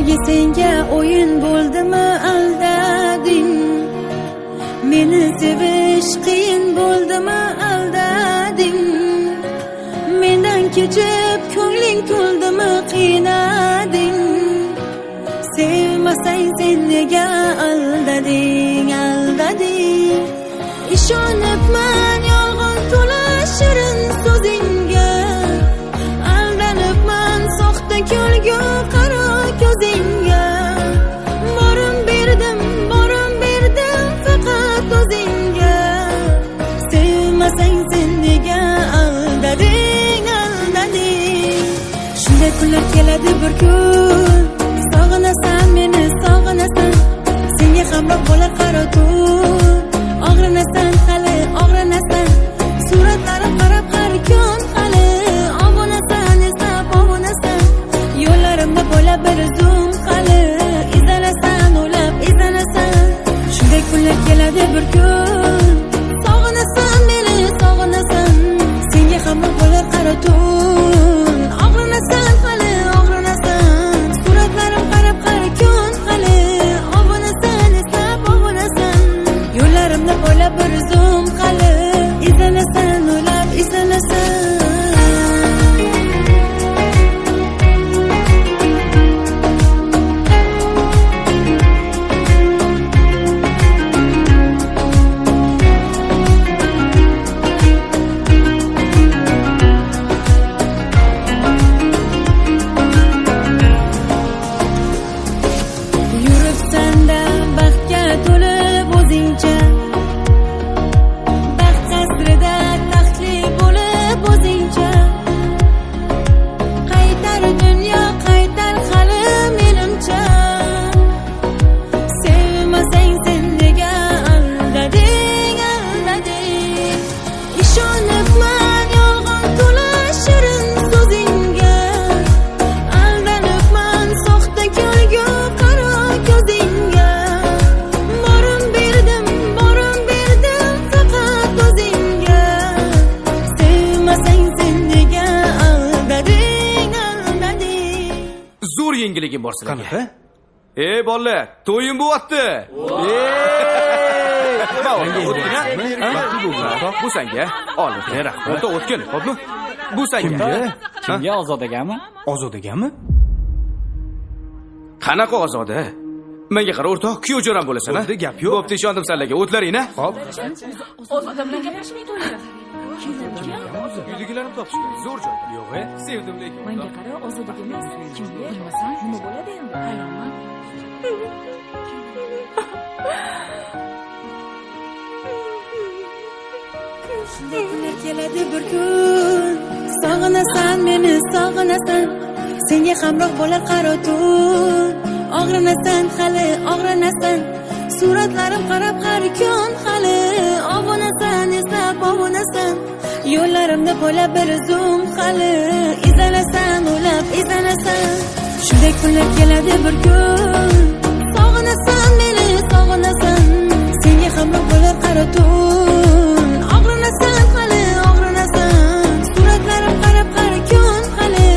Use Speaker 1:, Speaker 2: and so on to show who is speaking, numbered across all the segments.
Speaker 1: sevgi senga o'yin bo'ldimi aldading meni sevish qiyin bo'ldimi aldading mendan kechib ko'ngling to'ldimi qiynading sevmasang sen nega aldading aldading? Ishonibman. Shunday kunlar keladi bir kun.
Speaker 2: Zo'r yengilligim bor sizlarga
Speaker 3: qanaqa?
Speaker 2: Ey bolalar to'yim bo'lyapti. Bu sanga ol rahmat. O'tgin. Xo'pmi bu sanga.
Speaker 3: Kimga?
Speaker 4: Kimga? Ozodagami?
Speaker 3: Ozodagami?
Speaker 2: Qanaqa ozoda? Menga qara o'rtoq kuyov jo'ram bo'lasan a
Speaker 3: Bo'ldi, gap yo'q.
Speaker 2: bo'pti ishondim sizlarga o'tlaring a
Speaker 3: hop
Speaker 5: ozoda bilan gaplashmay turgan
Speaker 2: uydagilarni topishgan zo'r joyda yo'q e sevdim lekin
Speaker 5: manga qara ozodaga emas. Kimga bilmasam nima bo'ladi endi? Hayronman.
Speaker 1: Shunday kunlar keladi bir kun. Sog'inasan meni sog'inasan. Senga hamroh bo'lar qaro tun. Og'rinasan hali og'rinasan. Suratlarim qarab har kun hali. Obunasan yo'llarimda bo'la bir zum hali. Izlanasan o'ylab izlanasan shunday kunlar keladi bir kun. Sog'inasan meni sog'inasan. Senga hamroh bo'lar qaro tun og'rinasan hali og'rinasan. Suratlarim qarab har kun hali.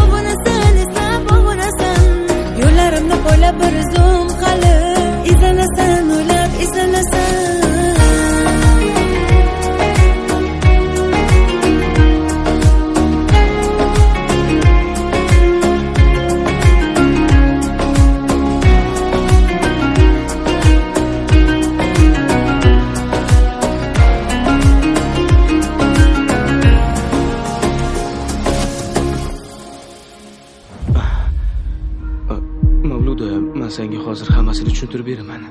Speaker 1: Obunasan eslab obunasan yo'llarimda bo'la bir zum
Speaker 2: hammasini tushuntirib beraman.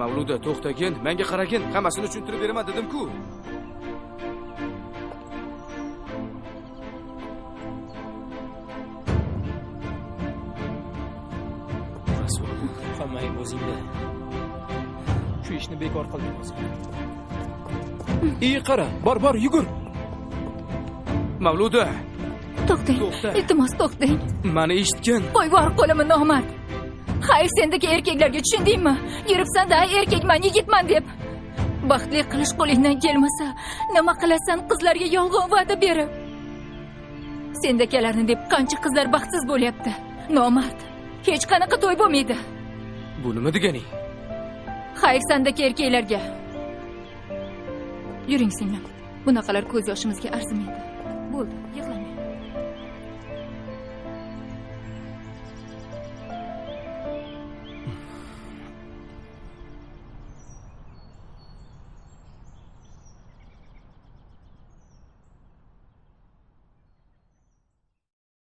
Speaker 2: Mavluda to'xtagin menga qaragin hammasini tushuntirib beraman dedim-ku
Speaker 4: o'zingda. Shu ishni bekor qilding o'zing.
Speaker 3: Ey qara. Bor bor yugur
Speaker 2: mavluda.
Speaker 5: To'xtang
Speaker 2: To'xta.
Speaker 5: iltimos to'xtang.
Speaker 2: Mani eshitgin.
Speaker 5: Voyvor qo'limi nomard hayf sendagi erkaklarga tushundingmi? Yuribsanda erkakman yigitman deb. Baxtli qilish qo'lingdan kelmasa nima qilasan qizlarga yolg'on va'da berib? Sendakalarni deb qancha qizlar baxtsiz bo'lyapti. Nomard hech qanaqa to'y bo'lmaydi.
Speaker 2: Bu nima deganing
Speaker 5: xayr sandaki erkaklarga. Yuring singlim bunaqalar ko'z yoshimizga arzimaydi 好，行。